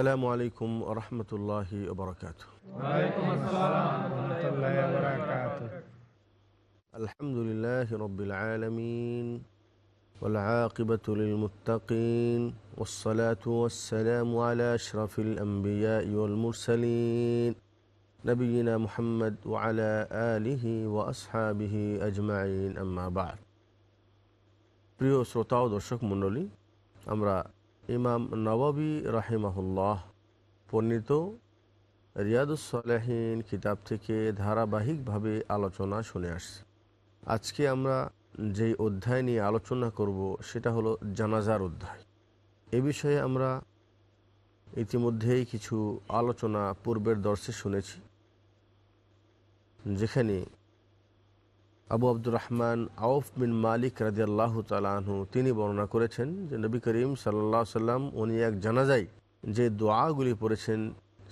السلام عليكم ورحمة الله وبركاته وعليكم السلام ورحمة الله وبركاته الحمد لله رب العالمين والعاقبة للمتقين والصلاة والسلام على أشرف الأنبياء والمرسلين نبينا محمد وعلى آله وأصحابه أجمعين أما بعد প্রিয় শ্রোতা ও দর্শক মণ্ডলী আমরা ইমাম নবাবী রাহিমাহুল্লাহ বর্ণিত রিয়াদুসলেহীন কিতাব থেকে ধারাবাহিকভাবে আলোচনা শুনে আসছি। আজকে আমরা যেই অধ্যায় নিয়ে আলোচনা করব সেটা হলো জানাজার অধ্যায়। এ বিষয়ে আমরা ইতিমধ্যেই কিছু আলোচনা পূর্বের দর্শে শুনেছি, যেখানে আবু আব্দুর রহমান আউফ বিন মালিক রাজি আল্লাহ তালাহু তিনি বর্ণনা করেছেন যে নবী করিম সাল্লা সাল্লাম উনি এক জানাজাই যে দোয়াগুলি পড়েছেন,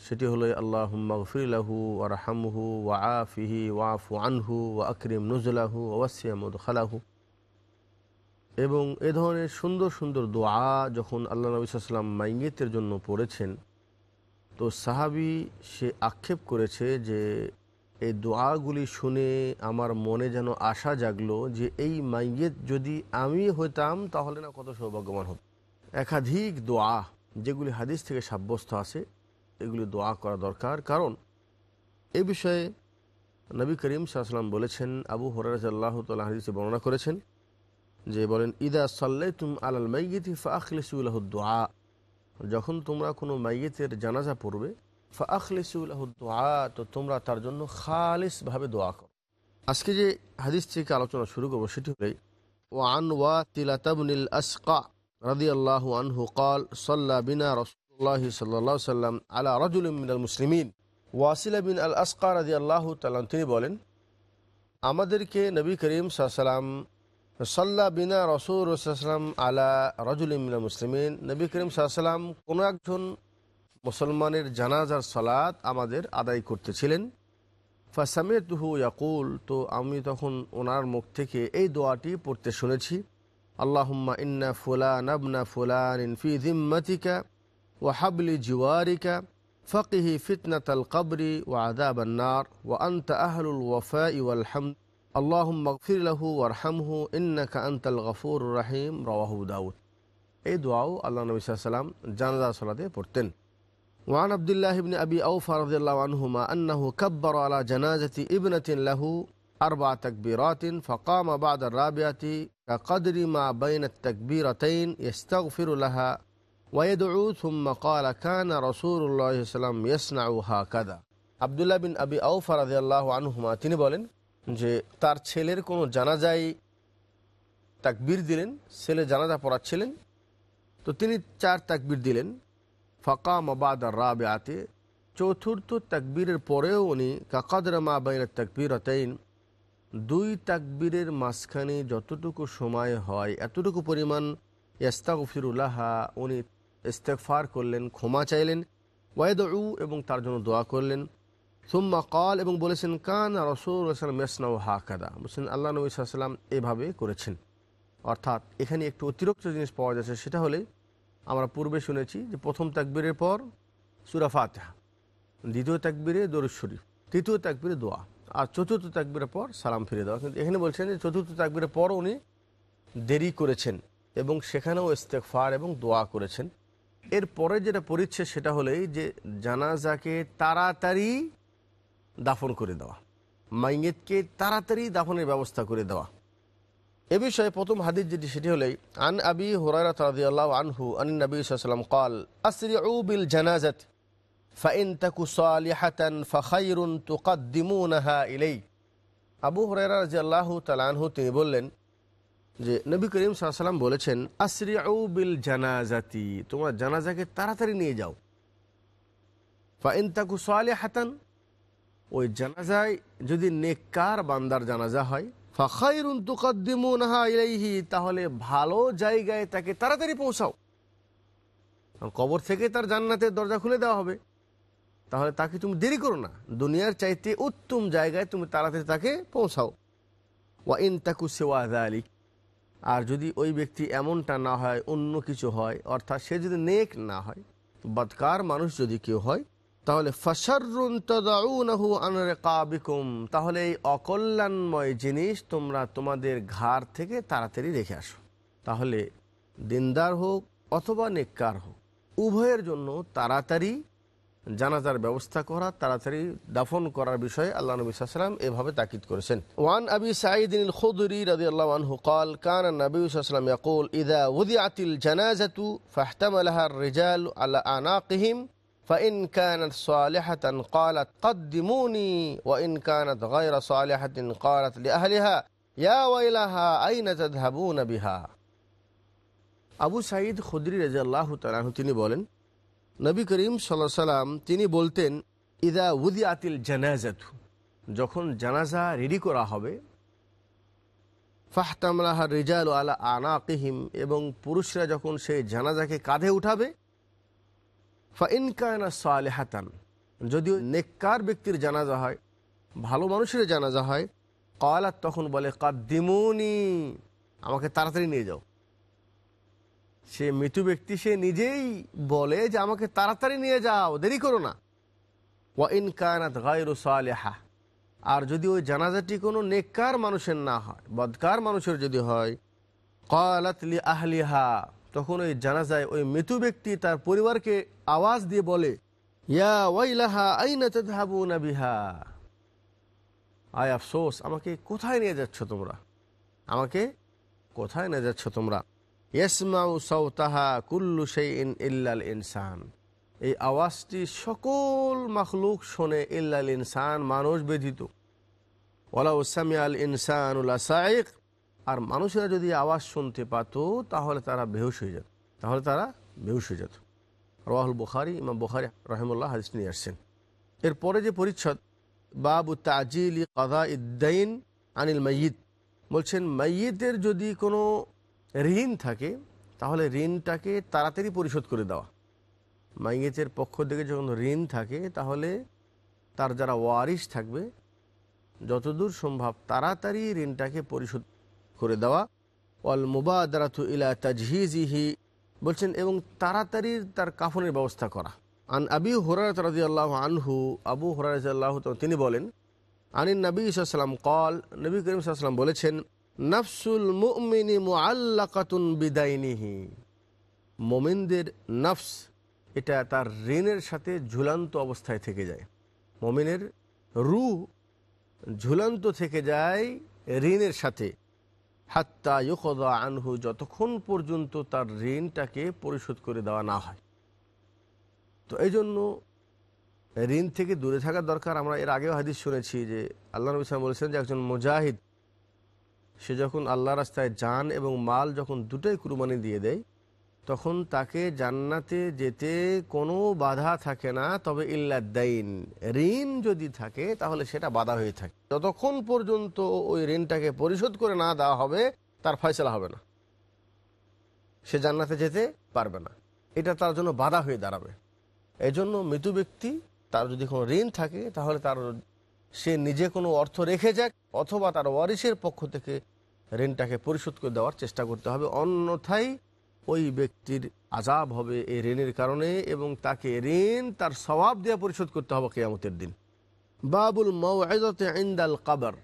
সেটি হলো আল্লাহ মগফিরাহু ওয়ারহামহু ওয়া আফিহি ওয়াফু আনহু ওয়া আকরিম নুজলাহু ওয়াসিয়ামদ খালাহু এবং এ ধরনের সুন্দর সুন্দর দোয়া যখন আল্লাহ নবী সাল্লাম মাইয়েতের জন্য পড়েছেন, তো সাহাবি সে আক্ষেপ করেছে যে এই দোয়াগুলি শুনে আমার মনে যেন আশা জাগলো যে এই মাইয়েত যদি আমি হইতাম, তাহলে না কত সৌভাগ্যবান হতো। একাধিক দোয়া, যেগুলি হাদিস থেকে সাব্যস্ত আছে, এগুলি দোয়া করা দরকার। কারণ এ বিষয়ে নবী করিম সাহসালাম বলেছেন, আবু হরাজ আল্লাহ তাল্লাহ হাদিসে বর্ণনা করেছেন, যে বলেন, ইদা সাল্লাই তুম আলাল মাইয়েতি ফাখলিসুল্লাহ দোয়া। যখন তোমরা কোনো মাইয়েতের জানাজা পড়বে তো তোমরা তার জন্য খালিসভাবে দোয়া করো। আজকে যে হাদিস থেকে আলোচনা শুরু করব, সেটি হলে ও আন ওয়া তিলাতাবনিল আসকা রাদি আনহু কল সাল্লা বিনা রসুল্লাহ সাল্লাহ সাল্লাম আলা রজুল মুসলিমিন। ওয়াসিলা বিন আল আসকা রাদি আল্লাহ তাল্লাম তিনি বলেন, আমাদেরকে নবী করিম সাল্লাম, সাল্লা বিনা রসুল রসাল্লাম আলা রজুল মিনাল মুসলিমিন। নবী করিম সাল্লাম কোনো একজন মুসলমানের জানাজার সালাত আমাদের আদায় করতেছিলেন। ফাসামে তুহু ইয়াকুল, তো আমি তখন ওনার মুখ থেকে এই দোয়াটি পড়তে শুনেছি। আল্লাহম্মা ইন্না ফুলান আবনা ফুলান ইনফি জিম্মাতিকা ও হাবলি জিওয়ারিকা ফকিহি ফিতনাত আল কবরি ও আদাব আন্নার ও আন্ত আহলুল ওয়ফা ইউল হামদ। আল্লাহুম মগফির লাহু ওয়ারহামহু ইন্নাকা আন্তাল গফুর রাহিম, রওয়াহু দাউদ। এই দোয়াও আল্লাহ নবী সাল্লাম জানাজা সালাতে পড়তেন। وعن عبد الله بن أبي أوفى رضي الله عنهما أنه كبر على جنازة ابنة له أربع تكبيرات فقام بعد الرابعة كقدر ما بين التكبيرتين يستغفر لها ويدعو ثم قال كان رسول الله صلى الله عليه وسلم يصنع هكذا আবদুল্লাহ বিন আবি আউফা রাজি আল্লাহ আনহুমা তিনি বলেন যে তার ছেলের কোনো জানাজাই তাকবীর দিলেন ছেলে জানাজা পড়াচ্ছিলেন তো তিনি চার তাকবীর দিলেন ফাঁকা মবাদ রাবে আতে চতুর্থ তাকবীরের পরেও উনি কাকাদর মা বাইনের তাকবীর অতাইন দুই তাকবীরের মাঝখানে যতটুকু সময় হয়, এতটুকু পরিমাণ ইস্তাগফিরুল্লাহা উনি ইস্তেকফার করলেন, ক্ষমা চাইলেন, ওয়াইদউ এবং তার জন্য দোয়া করলেন। সুম্মা কল এবং বলেছেন, কান রসুল সাল্লাম ইয়াসনাউ হা কাদা বলছেন, আল্লাহ নবী সাল্লাম এভাবে করেছেন। অর্থাৎ এখানে একটু অতিরিক্ত জিনিস পাওয়া যাচ্ছে, সেটা হলে আমরা পূর্বে শুনেছি যে প্রথম তাকবীরের পর সুরা ফাতেহা, দ্বিতীয় তাকবীরে দরুদ শরীফ, তৃতীয় তাকবীরে দোয়া আর চতুর্থ তাকবীরের পর সালাম ফিরে দেওয়া। কিন্তু এখানে বলছেন যে চতুর্থ তাকবীরের পর উনি দেরি করেছেন এবং সেখানেও ইস্তেকফার এবং দোয়া করেছেন। এর পরে যেটা পরিচ্ছে সেটা হলেই যে জানাজাকে তাড়াতাড়ি দাফন করে দেওয়া, মাইয়েতকে তাড়াতাড়ি দাফনের ব্যবস্থা করে দেওয়া। এ বিষয়ে প্রথম হাদিস যেটি, সেটি হলেই আন আবি হুরারা তাদিয়াল্লাহ আনহু আন নবী সাল্লাম কল, আসরিউ বিল জানাজাত, ফাইন তাকু সালিহাতান ফাখাইরুন তুকাদ্দিমুনাহা ইলেই আবু হুরারা রাজিয়াল্লাহু তালানহু তিনি বললেন যে, নবী করিম সাল্লাম বলেছেন, আসরিউ বিল জানাজাতি, তোমার জানাজাকে তাড়াতাড়ি নিয়ে যাও। ফাইন তাকু সালিহাতান, ওই জানাজায় যদি নেককার বান্দার জানাজা হয় তাহলে ভালো জায়গায় তাকে তাড়াতাড়ি পৌঁছাও। কবর থেকে তার জান্নাতের দরজা খুলে দেওয়া হবে। তাহলে তাকে তুমি দেরি করো না। দুনিয়ার চাইতে উত্তম জায়গায় তুমি তাড়াতাড়ি তাকে পৌঁছাও। ওয়া ইন তাকু সেওয়া আলিক আর যদি ওই ব্যক্তি এমনটা না হয়, অন্য কিছু হয়, অর্থাৎ সে যদি নেক না হয় বদকার মানুষ যদি কেউ হয় তাহলে ফসরুন তদাউনাহু আন রিকাবিকুম তাহলে এই অকল্যাণময় জিনিস তোমরা তোমাদের ঘর থেকে তাড়াতাড়ি রেখে আসো তাহলে দিনদার হোক অথবা নেককার হোক উভয়ের জন্য তাড়াতাড়ি জানাজার ব্যবস্থা করা তাড়াতাড়ি দাফন করার বিষয়ে আল্লাহ নবী সাল্লাম এভাবে তাকিদ করেছেন ওয়ান আবি সাঈদ الخضري رضي الله عنه قال كان النبي صلى الله عليه وسلم يقول إذا وضعت الجنازة فاحتملها الرجال على أعناقهم فإن كانت صالحة قالت قدموني وإن كانت غير صالحة قالت لأهلها يا ويلها أين تذهبون بها আবু সাঈদ খুদরি রাজিয়াল্লাহ তালাহু তিনি বলেন নবী করিম সাল্লাহ সাল্লাম তিনি বলতেন ইদা উদি আতিল জানাজাতু যখন জানাজা রেডি করা হবে ফাহতামলাহা রিজাল আলা আনাকিহিম এবং পুরুষরা যখন সেই জানাজাকে কাঁধে উঠাবে ফা ইনকায়না সালেহাতান, যদিও নেককার ব্যক্তির জানাজা হয়, ভালো মানুষের জানাজা হয় কয়ালাত তখন বলে, কাদ্দিমুনি, আমাকে তাড়াতাড়ি নিয়ে যাও। সে মৃত্যু ব্যক্তি সে নিজেই বলে যে, আমাকে তাড়াতাড়ি নিয়ে যাও, দেরি করো না। ওয়া ইন কায়নাত গায়রু সালেহা, আর যদি ওই জানাজাটি কোনো নেককার মানুষের না হয়, বদকার মানুষের যদি হয় কয়ালাতলি আহলিহা তখন ওই জানাজায় ওই মৃত্যু ব্যক্তি তার পরিবারকে আওয়াজ দিয়ে বলে, ইয়া ওয়াইলাহা আইনা তাদহাবুনা বিহা? আয় আফসোস, আমাকে কোথায় নিয়ে যাচ্ছ তোমরা? আমাকে কোথায় নিয়ে যাচ্ছ তোমরা? ইসমাউ সৌতাহা কুল্লু সেইন ইল্লাল ইনসান। এই আওয়াজটি সকল মখলুক শোনে, ইল্লাল ইনসান, মানুষ ব্যতীত। ওলা ওসামি আল ইনসান সাইক আর মানুষেরা যদি আওয়াজ শুনতে পাত, তাহলে তারা বেহুশ হয়ে যেত। তাহলে তারা বেহুশ হয়ে যেত। রাহুল বুখারি, ইমাম বুখারি রহমুল্লাহ হাদিস নিয়ে আসছেন। এরপরে যে পরিচ্ছদ, বাবু তাজিল কাদা ইদ্দাইন আনিল মাইয়িদ বলছেন মাইয়িদের যদি কোনো ঋণ থাকে, তাহলে ঋণটাকে তাড়াতাড়ি পরিশোধ করে দেওয়া। মাইয়েতের পক্ষ থেকে যখন ঋণ থাকে, তাহলে তার যারা ওয়ারিশ থাকবে, যতদূর সম্ভব তাড়াতাড়ি ঋণটাকে পরিশোধ করে দেওয়া। অল মুবাদারাতু ইলা তাজহিজিহি, বলছেন, এবং তাড়াতাড়ি তার কাফনের ব্যবস্থা করা। আন আবি হুরারত আল্লাহ আনহু, আবু হুরারত তাআলা তিনি বলেন, আনিন নবী সাল্লাম কল নবী করিম সাল্লাম বলেছেন, নফসুল মুমিনি মুআল্লাকাতুন বিদাইনিহি। মোমিনদের নফস, এটা তার ঋণের সাথে ঝুলান্ত অবস্থায় থেকে যায়। মমিনের রু ঝুলান্ত থেকে যায় ঋণের সাথে। হাত্তা ইউকদা আনহু, যতক্ষণ পর্যন্ত তার ঋণটাকে পরিশোধ করে দেওয়া না হয়। তো এই জন্য ঋণ থেকে দূরে থাকার দরকার। আমরা এর আগেও হাদিস শুনেছি যে আল্লাহ নবী সালাম বলেছেন যে একজন মুজাহিদ, সে যখন আল্লাহ রাস্তায় যান এবং মাল যখন দুটোই কুরবানি দিয়ে দেয় তখন তাকে জান্নাতে যেতে কোনো বাধা থাকে না, তবে ইল্লাদ্দাইন ঋণ যদি থাকে, তাহলে সেটা বাধা হয়ে থাকে। যতক্ষণ পর্যন্ত ওই ঋণটাকে পরিশোধ করে না দেওয়া হবে, তার ফয়সলা হবে না। সে জান্নাতে যেতে পারবে না। এটা তার জন্য বাধা হয়ে দাঁড়াবে। এই জন্য মৃত্যু ব্যক্তি, তার যদি কোনো ঋণ থাকে, তাহলে তার সে নিজে কোনো অর্থ রেখে যাক, অথবা তার ওয়ারিসের পক্ষ থেকে ঋণটাকে পরিশোধ করে দেওয়ার চেষ্টা করতে হবে। অন্যথায় ওই ব্যক্তির আজাব হবে এই ঋণের কারণে এবং তাকে ঋণ তার স্বভাব দিয়ে পরিশোধ করতে হবে কেয়ামতের দিন বাবুল মৌআতে ইন্দাল কাবর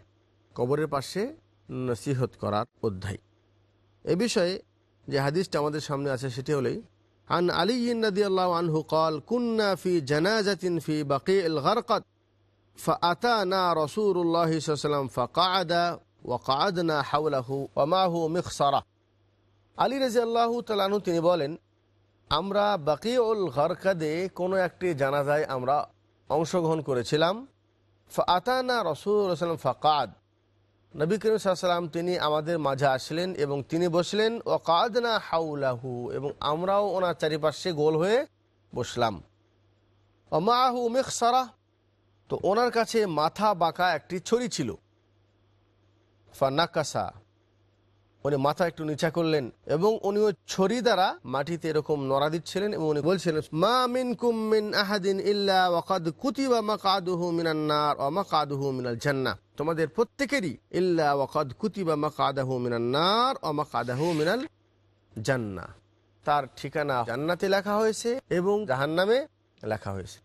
কবরের পাশে নসিহত করার অধ্যায় এ বিষয়ে যে হাদিসটা আমাদের সামনে আছে সেটি হলেই عن علي رضي الله عنه قال كنا في جنازة في بقيع الغرقد فأتانا رسول الله صلى الله عليه وسلم فقعد وقعدنا حوله ومعه مخصرة আলী রাজি আল্লাহ তালানু তিনি বলেন, আমরা বাকিউল ঘরকাদে কোনো একটি জানাজায় আমরা অংশগ্রহণ করেছিলাম। আতানা রসুল সাল্লাম ফাকাদ। নবী করিম সাল্লাম তিনি আমাদের মাঝে আসলেন এবং তিনি বসলেন ও কাদনা হাউলাহু এবং আমরাও ওনার চারিপাশে গোল হয়ে বসলাম। অমাহু মেখসারা, তো ওনার কাছে মাথা বাঁকা একটি ছড়ি ছিল। ফানাকাসা উনি মাথা একটু নিচা করলেন এবং উনি ওই ছড়ি দ্বারা মাটিতে এরকম নড়া দিচ্ছিলেন এবং উনি বলছিলেন, মা মিন কুমিন আহাদিন ইল্লা ওয়াকাদ কুতিবা মাকাদুহু মিনান নার ওয়া মাকাদুহু মিনাল জান্নাহ। তোমাদের প্রত্যেকেরই ইল্লা ওয়াকাদ কুতিবা মাকাদাহু মিনান নার ওয়া মাকাদাহু মিনাল জান্নাহ। তার ঠিকানা জান্নাতে লেখা হয়েছে এবং জাহান্নামে লেখা হয়েছে।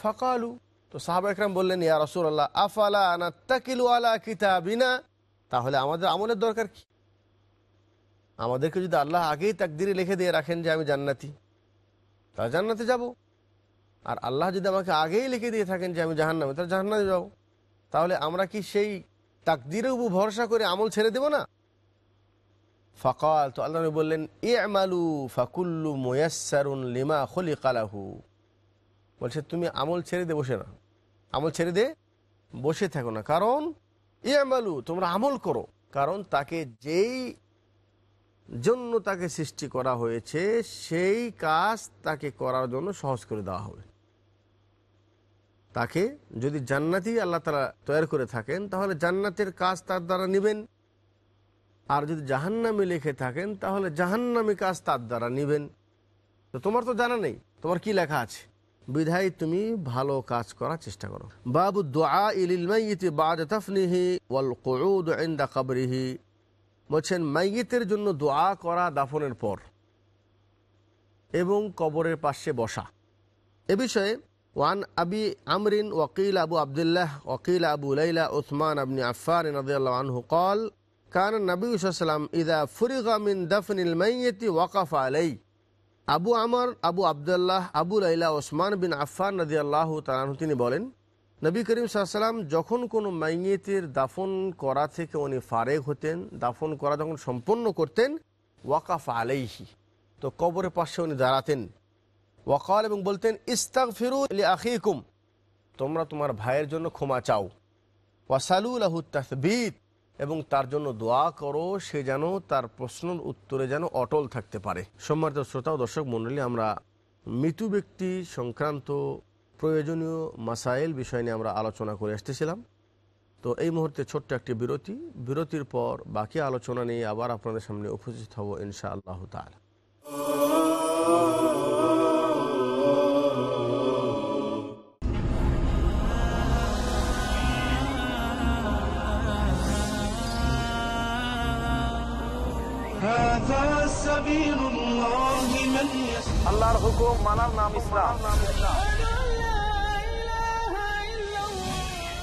ফাকালু, তো সাহাবা একরাম বললেন, ইয়া রাসূলুল্লাহ, আফালা নাত্তাকিলু আলা কিতাবিনা? তাহলে আমাদের আমলের দরকার কি? আমাদেরকে যদি আল্লাহ আগেই তাকদিরে লিখে দিয়ে রাখেন যে আমি জান্নাতি, তাহলে জান্নাতে যাব। আর আল্লাহ যদি আমাকে আগেই লিখে দিয়ে থাকেন যে আমি জাহান্নামে, তাহলে জাহান্নামে যাব। তাহলে আমরা কি সেই তাকদিরের উপর ভরসা করে আমল ছেড়ে দেব না? ফকাল তো আল্লাহ বললেন এ আমালু ফাকুল্লু মোয়াসারুন লিমা খলি কালাহু বলছে, তুমি আমল ছেড়ে দে, বসে না। আমল ছেড়ে দে, বসে থাকো না। কারণ এ আমালু তোমরা আমল করো। কারণ তাকে যেই জন্য তাকে সৃষ্টি করা হয়েছে, সেই কাজ তাকে করার জন্য সহজ করে দেওয়া হবে। তাকে যদি জান্নাতি আল্লাহ তারা তৈরি করে থাকেন, তাহলে জান্নাতের কাজ তার দ্বারা নেবেন। আর যদি জাহান্নামে লিখে থাকেন, তাহলে জাহান্নামী কাজ তার দ্বারা নেবেন। তো তোমার তো জানা নেই, তোমার কি লেখা আছে? বিধায় তুমি ভালো কাজ করার চেষ্টা করো। বাবু দোয়া ইলিল মাইয়িতি বাদ তাফনিহি ওয়াল কুউদ ইনদা কবরিহি। বলছেন, মাইয়েতের জন্য দোয়া করা দাফনের পর এবং কবরের পাশে বসা। এ বিষয়ে, ওয়ান আবি আমরিন ওয়াকিল আবু আবদুল্লাহ ওয়াকিল আবু লাইলা ওসমান আবনি আফার আনহু কল কান নবী সাল্লাম ইদা ফুরিগামিন দফনিল মাইয়েতি ওয়াকাফ আলাই আবু আমর, আবু আবদুল্লাহ, আবু লাইলা ওসমান বিন আফার নদী আল্লাহ তালাহু তিনি বলেন নবী করিম সাল্লাম যখন কোনো মাইয়েতের দাফন করা থেকে উনি ফারেক হতেন, দাফন করা যখন সম্পন্ন করতেন, ওয়াকাফ আলাইহি, তো কবরের পাশে উনি দাঁড়াতেন। ওয়াকাল এবং বলতেন ইস্তাক ফিরু আখিকুম তোমরা তোমার ভাইয়ের জন্য ক্ষমা চাও। ওয়াসালুল আহু তাসবিদ এবং তার জন্য দোয়া করো, সে যেন তার প্রশ্নের উত্তরে যেন অটল থাকতে পারে। সম্মানিত শ্রোতা ও দর্শক মণ্ডলী, আমরা মৃত্যু ব্যক্তি সংক্রান্ত প্রয়োজনীয় মাসাইল বিষয় নিয়ে আমরা আলোচনা করে আসতেছিলাম। তো এই মুহূর্তে ছোট্ট একটি বিরতি। বিরতির পর বাকি আলোচনা নিয়ে আবার আপনাদের সামনে উপস্থিত হব ইনশা আল্লাহ তালা আল্লাহর হুকুম মানার নাম ইসলাম।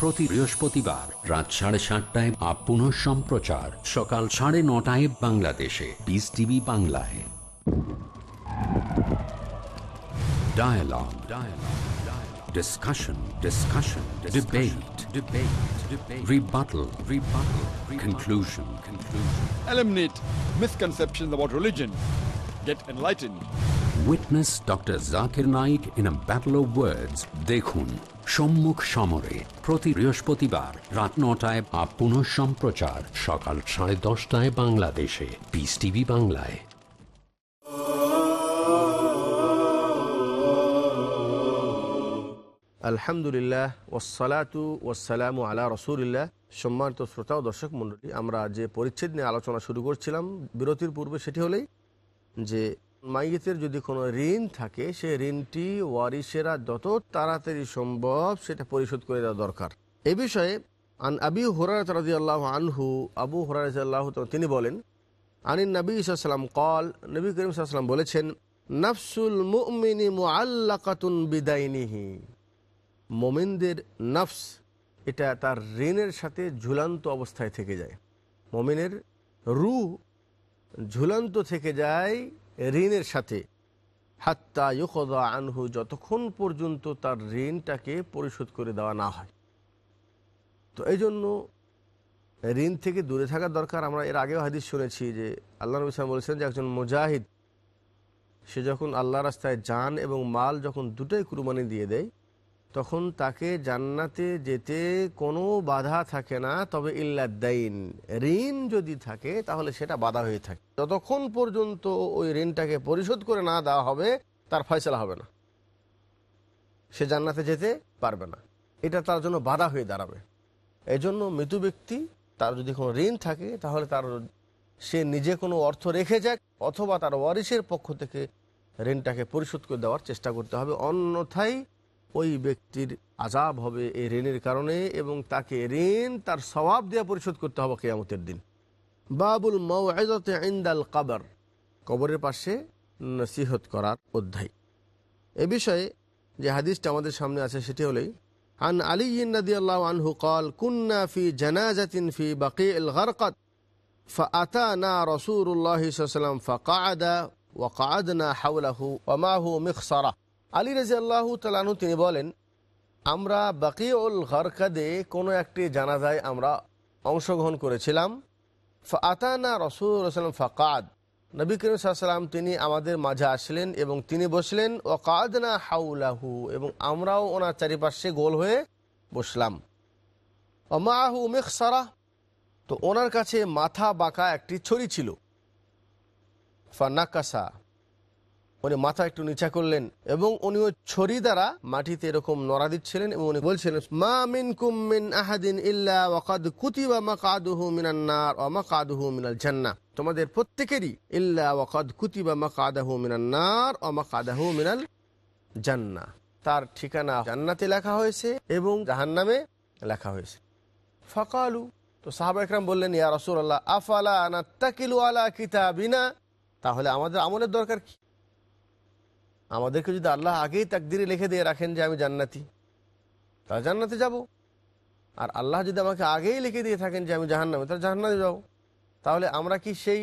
প্রতি বৃহস্পতিবার রাত সাড়ে সাতটায় আপ পুনঃ সম্প্রচার সকাল সাড়ে নটায় বাংলাদেশে পিস টিভি বাংলায় Dialogue. Dialogue. Dialogue. Discussion. Discussion. Debate. Debate. Debate. rebuttal, Rebuttal. Rebuttal. Conclusion. Conclusion. Eliminate misconceptions about religion. Get enlightened. Witness Dr. Zakir Naik in a battle of words. দেখুন সম্মুখ সমরে প্রতি বৃহস্পতিবার রাত নটায় আপ পুনঃ সম্প্রচার সকাল সাড়ে দশটায় বাংলাদেশে পিস টিভি বাংলায় আলহামদুলিল্লাহ ওসালাতু ওসালামু আলা রসুলিল্লাহ সম্মানিত শ্রোতা ও দর্শক মণ্ডলী, আমরা যে পরিচ্ছেদ নিয়ে আলোচনা শুরু করছিলাম, বিরতির পূর্বে সেটি হলেই যে মাইয়েতের যদি কোনো ঋণ থাকে, সে ঋণটি ওয়ারিসেরা যত তাড়াতাড়ি সম্ভব সেটা পরিশোধ করে দেওয়া দরকার। এ বিষয়ে আন আবি হুরারত রাদিয়াল্লাহু আনহু, আবু হুরারত তাআলা তিনি বলেন, আনিন নবী সাল্লাম কল নবী করিম সাল্লাম বলেছেন, নাফসুল মুমিনি মুআল্লাকাতুন বিদাইনিহি। মোমিনদের নফস, এটা তার ঋণের সাথে ঝুলান্ত অবস্থায় থেকে যায়। মোমিনের রু ঝুলান্ত থেকে যায় ঋণের সাথে। হাত্তা ইউকদা আনহু, যতক্ষণ পর্যন্ত তার ঋণটাকে পরিশোধ করে দেওয়া না হয়। তো এই জন্য ঋণ থেকে দূরে থাকা দরকার। আমরা এর আগেও হাদিস শুনেছি যে আল্লাহ নবী সালাম বলেছেন যে একজন মুজাহিদ, সে যখন আল্লাহ রাস্তায় যান এবং মাল যখন দুটোই কুরবানি দিয়ে দেয় তখন তাকে জান্নাতে যেতে কোনো বাধা থাকে না, তবে ইল্লাদ্দাইন ঋণ যদি থাকে, তাহলে সেটা বাধা হয়ে থাকে। যতক্ষণ পর্যন্ত ওই ঋণটাকে পরিশোধ করে না দেওয়া হবে, তার ফয়সলা হবে না। সে জান্নাতে যেতে পারবে না। এটা তার জন্য বাধা হয়ে দাঁড়াবে। এই জন্য মৃত্যু ব্যক্তি, তার যদি কোনো ঋণ থাকে, তাহলে তার, সে নিজে কোনো অর্থ রেখে যাক, অথবা তার ওয়ারিসের পক্ষ থেকে ঋণটাকে পরিশোধ করে দেওয়ার চেষ্টা করতে হবে। অন্যথায় ওই ব্যক্তির আজাব হবে এই ঋণের কারণে এবং তাকে ঋণ তার স্বভাব দিয়ে পরিশোধ করতে হবে কেয়ামতের দিন বাবুল মৌআজতে ইন্দাল কাবর কবরের পাশে নসিহত করার অধ্যায় এ বিষয়ে যে হাদিসটা আমাদের সামনে আছে সেটি হলেই عن علي رضي الله عنه قال كنا في جنازة في بقيع الغرقد فأتانا رسول الله صلى الله عليه وسلم فقعد وقعدنا حوله ومعه مخصرة আলী রাজি আল্লাহ তালানু তিনি বলেন, আমরা বাকিউল ঘরকাদে কোনো একটি জানাজায় আমরা অংশগ্রহণ করেছিলাম। আতানা রসুল রসলাম ফাকাদ। নবী করিম সাল্লাম তিনি আমাদের মাঝে আসলেন এবং তিনি বসলেন ও কাদনা হাউলাহু এবং আমরাও ওনার চারিপাশে গোল হয়ে বসলাম। অমাহু মেখসারা তো ওনার কাছে মাথা বাঁকা একটি ছড়ি ছিল। ফানাকাসা উনি মাথা একটু নিচা করলেন এবং উনি ওই ছড়ি দ্বারা মাটিতে এরকম নড়া দিচ্ছিলেন এবং উনি বলছিলেন, মা মিন কুমিন আহাদিন ইল্লা ওয়াকাদ কুতিবা মাকাদুহু মিনান নার ওয়া মাকাদুহু মিনাল জান্নাহ। তোমাদের প্রত্যেকেরই ইল্লা ওয়াকাদ কুতিবা মাকাদাহু মিনান নার ওয়া মাকাদাহু মিনাল জান্নাহ। তার ঠিকানা জান্নাতে লেখা হয়েছে এবং জাহান্নামে লেখা হয়েছে। ফাকালু, তো সাহাবা একরাম বললেন, ইয়া রাসূলুল্লাহ, আফালা নাত্তাকিলু আলা কিতাবিনা? তাহলে আমাদের আমলের দরকার কি? আমাদেরকে যদি আল্লাহ আগেই তাকদিরে লিখে দিয়ে রাখেন যে আমি জান্নাতি, তাহলে জান্নাতে যাব। আর আল্লাহ যদি আমাকে আগেই লিখে দিয়ে থাকেন যে আমি জাহান্নামে, তাহলে জাহান্নামে যাব। তাহলে আমরা কি সেই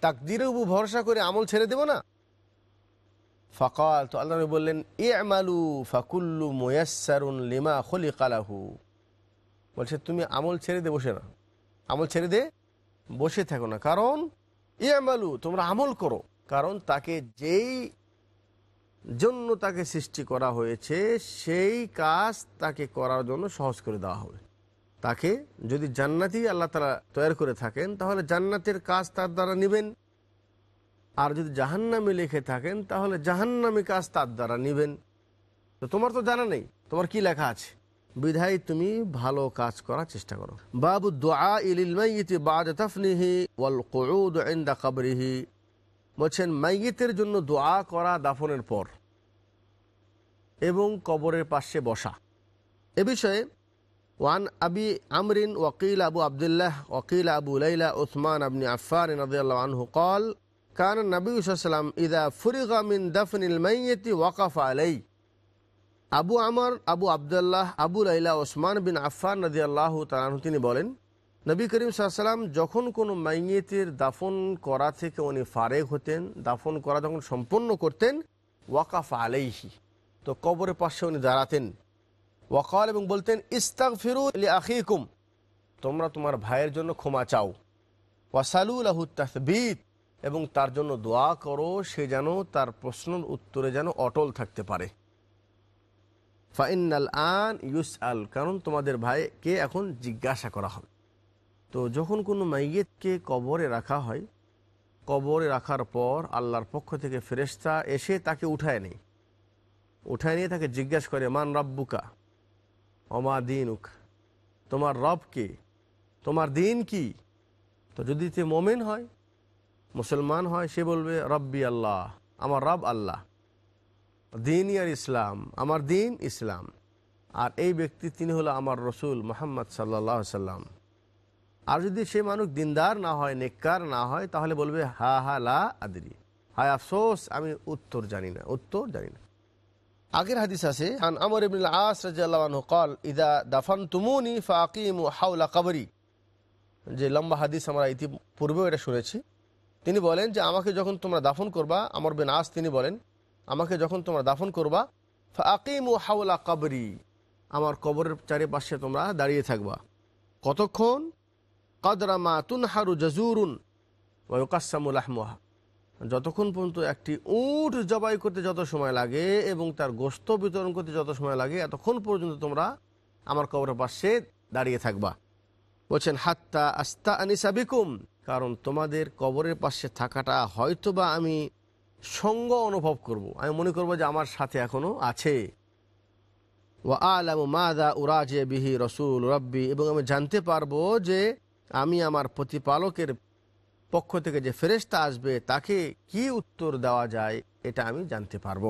তাকদিরের উপর ভরসা করে আমল ছেড়ে দেব না? ফকাল তো আল্লাহ বললেন এ আমালু ফাকুল্লু মোয়াসারুন লিমা খলি কালাহু বলছে, তুমি আমল ছেড়ে দে, বসে না। আমল ছেড়ে দে, বসে থাকো না। কারণ এ আমালু তোমরা আমল করো। কারণ তাকে যেই জন্য তাকে সৃষ্টি করা হয়েছে, সেই কাজ তাকে করার জন্য সহজ করে দেওয়া হবে। তাকে যদি জান্নাতি আল্লাহ তালা তৈরি করে থাকেন, তাহলে জান্নাতের কাজ তার দ্বারা নেবেন। আর যদি জাহান্নামে লিখে থাকেন, তাহলে জাহান্নামী কাজ তার দ্বারা নেবেন। তো তোমার তো জানা নেই, তোমার কি লেখা আছে? বিধায় তুমি ভালো কাজ করার চেষ্টা করো। বাবু দোয়া ইলিল মাইয়িতি বাদ তাফনিহি ওয়াল কুউদ ইনদা কবরিহি। বলছেন, মাইয়েতের জন্য দোয়া করা দাফনের পর এবং কবরের পাশে বসা। এ বিষয়ে, ওয়ান আবি আমরিন ওয়াকিল আবু আবদুল্লাহ ওয়াকিল আবু লাইলা ওসমান আবনি আফার আনহু কল, কান নবী সাল্লাম ইদা ফুরিগামিন দফনিল মাইয়েতি ওয়াকাফা আলাই আবু আমার, আবু আবদুল্লাহ, আবু লাইলা ওসমান বিন আফান নদী আল্লাহ তিনি বলেন নবী করিম সাল্লাম যখন কোনো মাইয়েতের দাফন করা থেকে উনি ফারেক হতেন, দাফন করা যখন সম্পন্ন করতেন, ওয়াকাফ আলাইহি, তো কবরের পাশে উনি দাঁড়াতেন। ওয়াকাল এবং বলতেন ইস্তাক ফিরু আখিকুম তোমরা তোমার ভাইয়ের জন্য ক্ষমা চাও। ওয়াসালুল আহু তাসবিত এবং তার জন্য দোয়া করো, সে যেন তার প্রশ্নের উত্তরে যেন অটল থাকতে পারে। ফাইনাল আন ইউস আল কারণ তোমাদের ভাইকে এখন জিজ্ঞাসা করা হবে। তো যখন কোনো মাইয়েতকে কবরে রাখা হয়, কবরে রাখার পর আল্লাহর পক্ষ থেকে ফেরেস্তা এসে তাকে উঠায় নেই উঠায় নিয়ে তাকে জিজ্ঞাস করে, মান রব্বুকা? অমা দিন দিনুক। তোমার রব কে? তোমার দিন কি? তো যদি তে মোমেন হয়, মুসলমান হয়, সে বলবে, রব্বি আল্লাহ, আমার রব আল্লাহ। দিনই আর ইসলাম, আমার দিন ইসলাম। আর এই ব্যক্তি, তিনি হলো আমার রসুল মোহাম্মদ সাল্লাহ সাল্লাম। আর যদি সে মানুষ দিনদার না হয় নেককার না হয় তাহলে বলবে হা হা লা আদরি হায় আফসোস আমি উত্তর জানি না উত্তর জানি না আগের হাদিস আছে আন আমর ইবনুল আস রাদিয়াল্লাহু আনহু قال اذا دفنتموني فاقيموا حول قبري যে লম্বা হাদিস আমরা ইতিপূর্বেও এটা শুনেছি তিনি বলেন যে আমাকে যখন তোমরা দাফন করবা আমর বিন আস তিনি বলেন আমাকে যখন তোমরা দাফন করবা ফাকিমু হাওলা কবরি আমার কবরের চারিপাশে তোমরা দাঁড়িয়ে থাকবা কতক্ষণ কদরামা তুনহারু জাজুরুন ওয়ুকাসামুল আহমহা যতক্ষণ পর্যন্ত একটি উট জবাই করতে যত সময় লাগে এবং তার গোস্ত বিতরণ করতে যত সময় লাগে, এতক্ষণ পর্যন্ত তোমরা আমার কবরের পাশে দাঁড়িয়ে থাকবা। বলছেন, হাত্তা আস্তা আনিসাবিকুম কারণ তোমাদের কবরের পাশে থাকাটা হয়তোবা আমি সঙ্গ অনুভব করব। আমি মনে করব যে আমার সাথে এখনও আছে। ও আলাম মাদা উরাজে বিহি রসুল রব্বি, এবং আমি জানতে পারব যে আমি আমার প্রতিপালকের পক্ষ থেকে যে ফেরেস্তা আসবে, তাকে কি উত্তর দেওয়া যায়, এটা আমি জানতে পারব।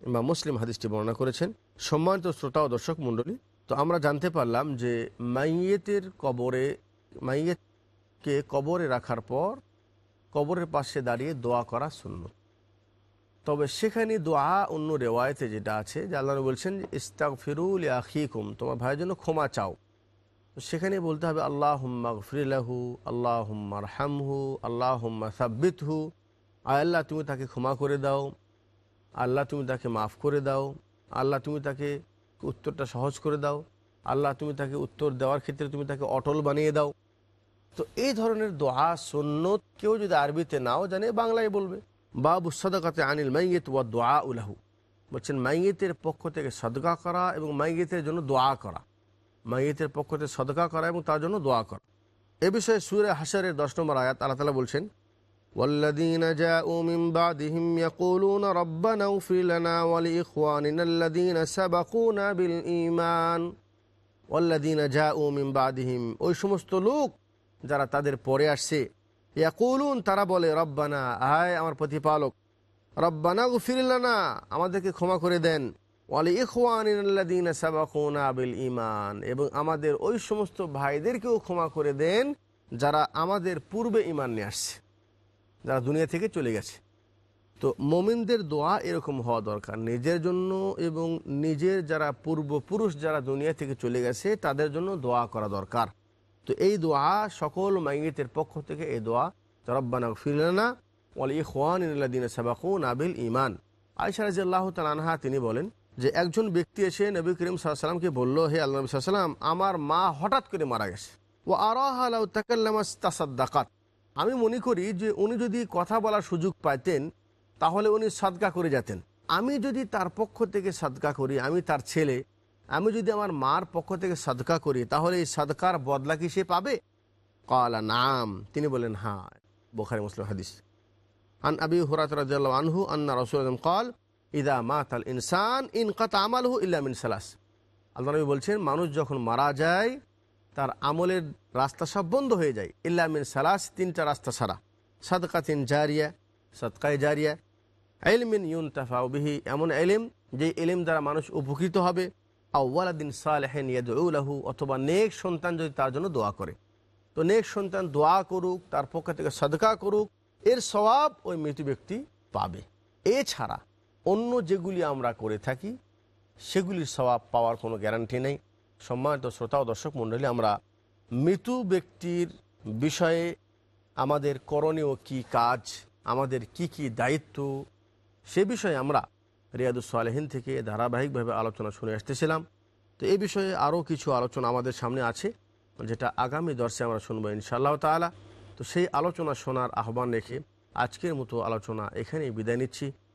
বা মুসলিম হাদিসটি বর্ণনা করেছেন। সম্মানিত শ্রোতা ও দর্শক মণ্ডলী, তো আমরা জানতে পারলাম যে মাইয়েতের কবরে, মাইয়েতকে কবরে রাখার পর কবরের পাশে দাঁড়িয়ে দোয়া করা শূন্য তবে সেখানে দোয়া অন্য রেওয়ায়তে যেটা আছে, যে আল্লাহ বলছেন ইস্তাক ফিরুল আখিকুম তোমার ভাইয়ের জন্য ক্ষমা চাও। সেখানে বলতে হবে আল্লাহ হুম্মা গফরিলাহু আল্লাহ হুম্মার হামহু আল্লাহ হুম্মা সাব্বিতহু আল্লাহ তুমি তাকে ক্ষমা করে দাও, আল্লাহ তুমি তাকে মাফ করে দাও, আল্লাহ তুমি তাকে উত্তরটা সহজ করে দাও, আল্লাহ তুমি তাকে উত্তর দেওয়ার ক্ষেত্রে তুমি তাকে অটল বানিয়ে দাও। তো এই ধরনের দোয়া সন্ন্যত কেউ যদি আরবিতে নাও জানে, বাংলায় বলবে। বাবু সদকাতে আনিল মাইয়েত ওয়া দোয়া উলাহু বলছেন, মাইয়েতের পক্ষ থেকে সদকা করা এবং মাইয়েতের জন্য দোয়া করা। মাইয়েতের পক্ষ থেকে সদকা করা এবং তার জন্য দোয়া করা এ বিষয়ে সুরে হাসারের দশ নম্বর আয়াত আল্লাহ তালা বলছেন والذين جاءوا من بعدهم يقولون ربنا اغفر لنا ولإخواننا الذين سبقونا بالإيمان والذين جاءوا من بعدهم ওই সমস্ত লোক যারা তাদের পরে আসছে ইয়াকুলুন তারা বলে রব্বানা আয় আমার প্রতিপালক রব্বানা গুফিরিল্লানা আমাদেরকে ক্ষমা করে দেন ওয়ালি ইখওয়ানিন সাবাকুনা বিল ইমান এবং আমাদের ওই সমস্ত ভাইদেরকেও ক্ষমা করে দেন যারা আমাদের পূর্বে ইমান নিয়ে আসছে, যারা দুনিয়া থেকে চলে গেছে। তো মোমিনদের দোয়া এরকম হওয়া দরকার। নিজের জন্য এবং নিজের যারা পূর্বপুরুষ যারা দুনিয়া থেকে চলে গেছে, তাদের জন্য দোয়া করা দরকার। তো এই দোয়া সকল মাইয়েতের পক্ষ থেকে এই দোয়া, রব্বানা ফিরানা ওয়ালি ইখওয়ানিন সাবাকুন আবিল ইমান আয়সা রাজিয়াল্লাহ তালানহা তিনি বলেন যে একজন ব্যক্তি এসে নবী করিম সাল্লামকে বলল, হে আল্লাহ নবী সাল্লাম আমার মা হঠাৎ করে মারা গেছে। ও আরহালাকাত আমি মনে করি যে উনি যদি কথা বলার সুযোগ পাইতেন, তাহলে উনি সাদগা করে যেতেন। আমি যদি তার পক্ষ থেকে সাদগা করি, আমি তার ছেলে, আমি যদি আমার মার পক্ষ থেকে সাদগা করি, তাহলে এই সাদকার বদলা কি সে পাবে? কালা নাম। তিনি বলেন হ্যাঁ। বোখারি, মুসলিম হাদিস। আন আবি হুরাত রাজু আনহু আন্না রসুল আজম কল ইদা মাতাল ইনসান, ইন কাত আমালহু ইল্লা মিন সালাস। আল্লাহ নবী বলছেন, মানুষ যখন মারা যায়, তার আমলের রাস্তা সব বন্ধ হয়ে যায়। ইল্লামিন সালাস, তিনটা রাস্তা ছাড়া। সাদকাতিন জারিয়া, সদকায় জারিয়া। এলমিন ইউন তাফাউবিহি এমন এলিম যে এলিম দ্বারা মানুষ উপকৃত হবে। আউ্লাদিন সালেহেন ইয়াদুলাহু অথবা নেক সন্তান যদি তার জন্য দোয়া করে। তো নেক সন্তান দোয়া করুক, তার পক্ষ থেকে সদকা করুক, এর স্বভাব ওই মৃত ব্যক্তি পাবে। এছাড়া অন্য যেগুলি আমরা করে থাকি, সেগুলির স্বভাব পাওয়ার কোনো গ্যারান্টি নেই। সম্মানিত শ্রোতা ও দর্শক মণ্ডলী, আমরা মৃত ব্যক্তির বিষয়ে আমাদের করণীয় কি কাজ, আমাদের কি কি দায়িত্ব, সে বিষয়ে আমরা রিয়াদুস সালেহীন থেকে ধারাবাহিকভাবে আলোচনা শুনে আসতেছিলাম। তো এ বিষয়ে আরও কিছু আলোচনা আমাদের সামনে আছে, যেটা আগামী দর্শে আমরা শুনব ইনশাআল্লাহ তালা তো সেই আলোচনা শোনার আহ্বান রেখে আজকের মতো আলোচনা এখানেই বিদায় নিচ্ছি।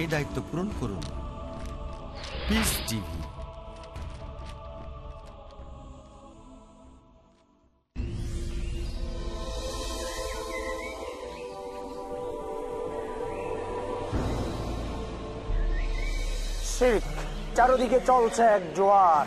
এই দায়িত্ব পূরণ করুন। পিস চারদিকে চলছে এক জোয়ার।